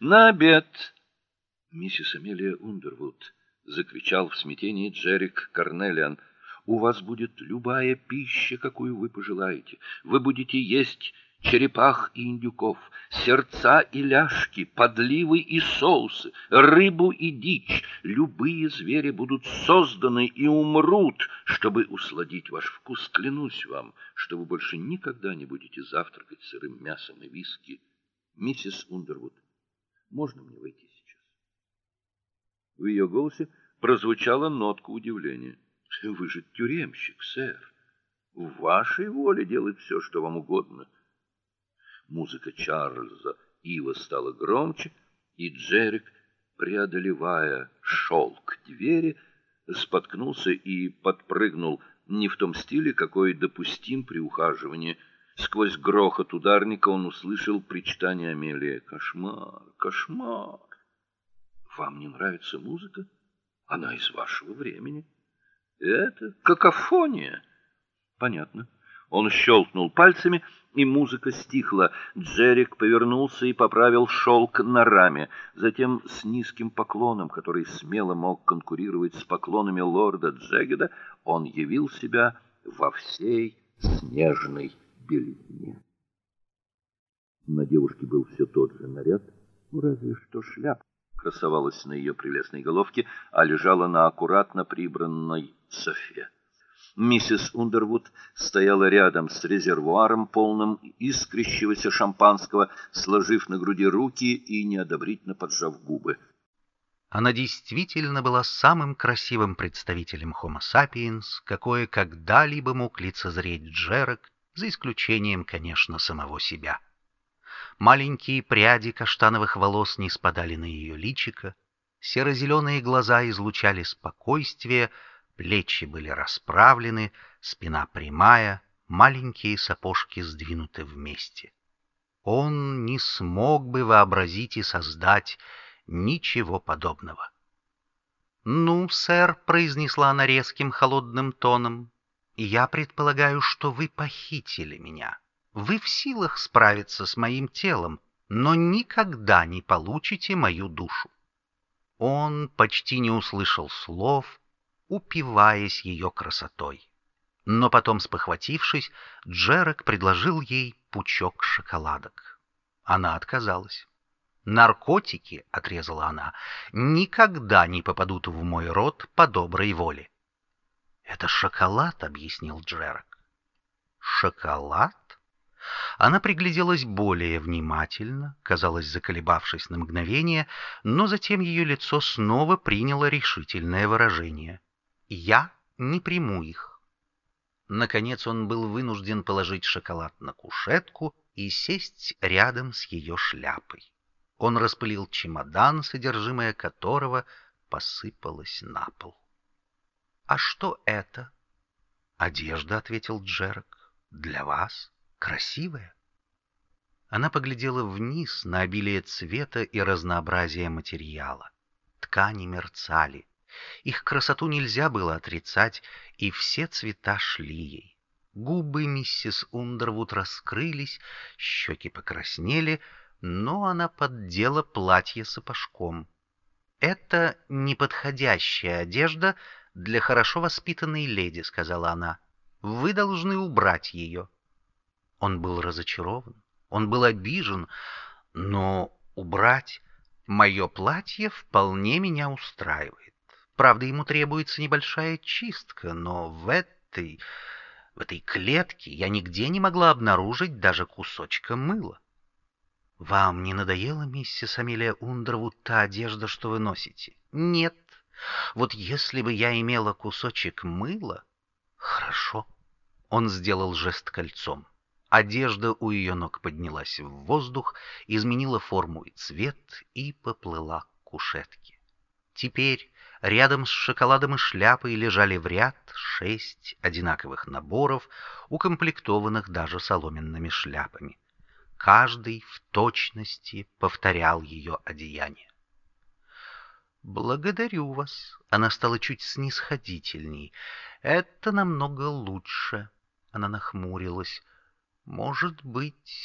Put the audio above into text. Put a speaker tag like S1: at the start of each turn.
S1: На обед. Миссис Амелия Ундервуд закричал в смятении Джерик Карнелиан. У вас будет любая пища, какую вы пожелаете. Вы будете есть черепах и индюков, сердца и ляжки, подливы и соусы, рыбу и дичь. Любые звери будут созданы и умрут, чтобы усладить ваш вкус. Клянусь вам, что вы больше никогда не будете завтракать сырым мясом и виски. Миссис Ундервуд, можно мне войти сейчас? В ее голосе прозвучала нотка удивления. Вы же тюремщик, сэр. В вашей воле делать все, что вам угодно. Музыка Чарльза Ива стала громче, и Джерик, преодолевая шел к двери, споткнулся и подпрыгнул не в том стиле, какой допустим при ухаживании. Сквозь грохот ударника он услышал причитание Амелии: "Кошмар, кошмар. Вам не нравится музыка? Она из вашего времени. Это какофония". Понятно. Он щелкнул пальцами, и музыка стихла. Джерик повернулся и поправил шелк на раме. Затем с низким поклоном, который смело мог конкурировать с поклонами лорда Джегеда, он явил себя во всей снежной белизне. На девушке был все тот же наряд, ну разве что шляпа красовалась на ее прелестной головке, а лежала на аккуратно прибранной софе. Миссис Ундервуд стояла рядом с резервуаром, полным искрящегося шампанского, сложив на груди руки и неодобрительно поджав губы.
S2: Она действительно была самым красивым представителем Homo sapiens, какое когда-либо мог лицезреть Джерек, за исключением, конечно, самого себя. Маленькие пряди каштановых волос не спадали на ее личико, серо зеленые глаза излучали спокойствие, Плечи были расправлены, спина прямая, маленькие сапожки сдвинуты вместе. Он не смог бы вообразить и создать ничего подобного. "Ну, сэр", произнесла она резким холодным тоном. "Я предполагаю, что вы похитили меня. Вы в силах справиться с моим телом, но никогда не получите мою душу". Он почти не услышал слов, упиваясь ее красотой. Но потом, спохватившись, Джерек предложил ей пучок шоколадок. Она отказалась. Наркотики, отрезала она, никогда не попадут в мой рот по доброй воле. Это шоколад, объяснил Джерек. Шоколад? Она пригляделась более внимательно, казалось, заколебавшись на мгновение, но затем ее лицо снова приняло решительное выражение. Я не приму их. Наконец он был вынужден положить шоколад на кушетку и сесть рядом с ее шляпой. Он распылил чемодан, содержимое которого посыпалось на пол. А что это? Одежда, ответил Джерк. Для вас красивая. Она поглядела вниз на обилие цвета и разнообразие материала. Ткани мерцали, их красоту нельзя было отрицать, и все цвета шли ей. Губы миссис Ундервуд раскрылись, щеки покраснели, но она поддела платье сапожком. Это неподходящая одежда для хорошо воспитанной леди, сказала она. Вы должны убрать ее. Он был разочарован, он был обижен, но убрать мое платье вполне меня устраивает. Правда, ему требуется небольшая чистка, но в этой в этой клетке я нигде не могла обнаружить даже кусочка мыла. Вам не надоела, миссис Амелия Ундервуд, та одежда, что вы носите? Нет. Вот если бы я имела кусочек мыла, хорошо. Он сделал жест кольцом. Одежда у ее ног поднялась в воздух, изменила форму и цвет и поплыла к кушетке. Теперь Рядом с шоколадом и шляпой лежали в ряд шесть одинаковых наборов, укомплектованных даже соломенными шляпами. Каждый в точности повторял ее одеяние. Благодарю вас. Она стала чуть снисходительней. Это намного лучше. Она нахмурилась. Может быть,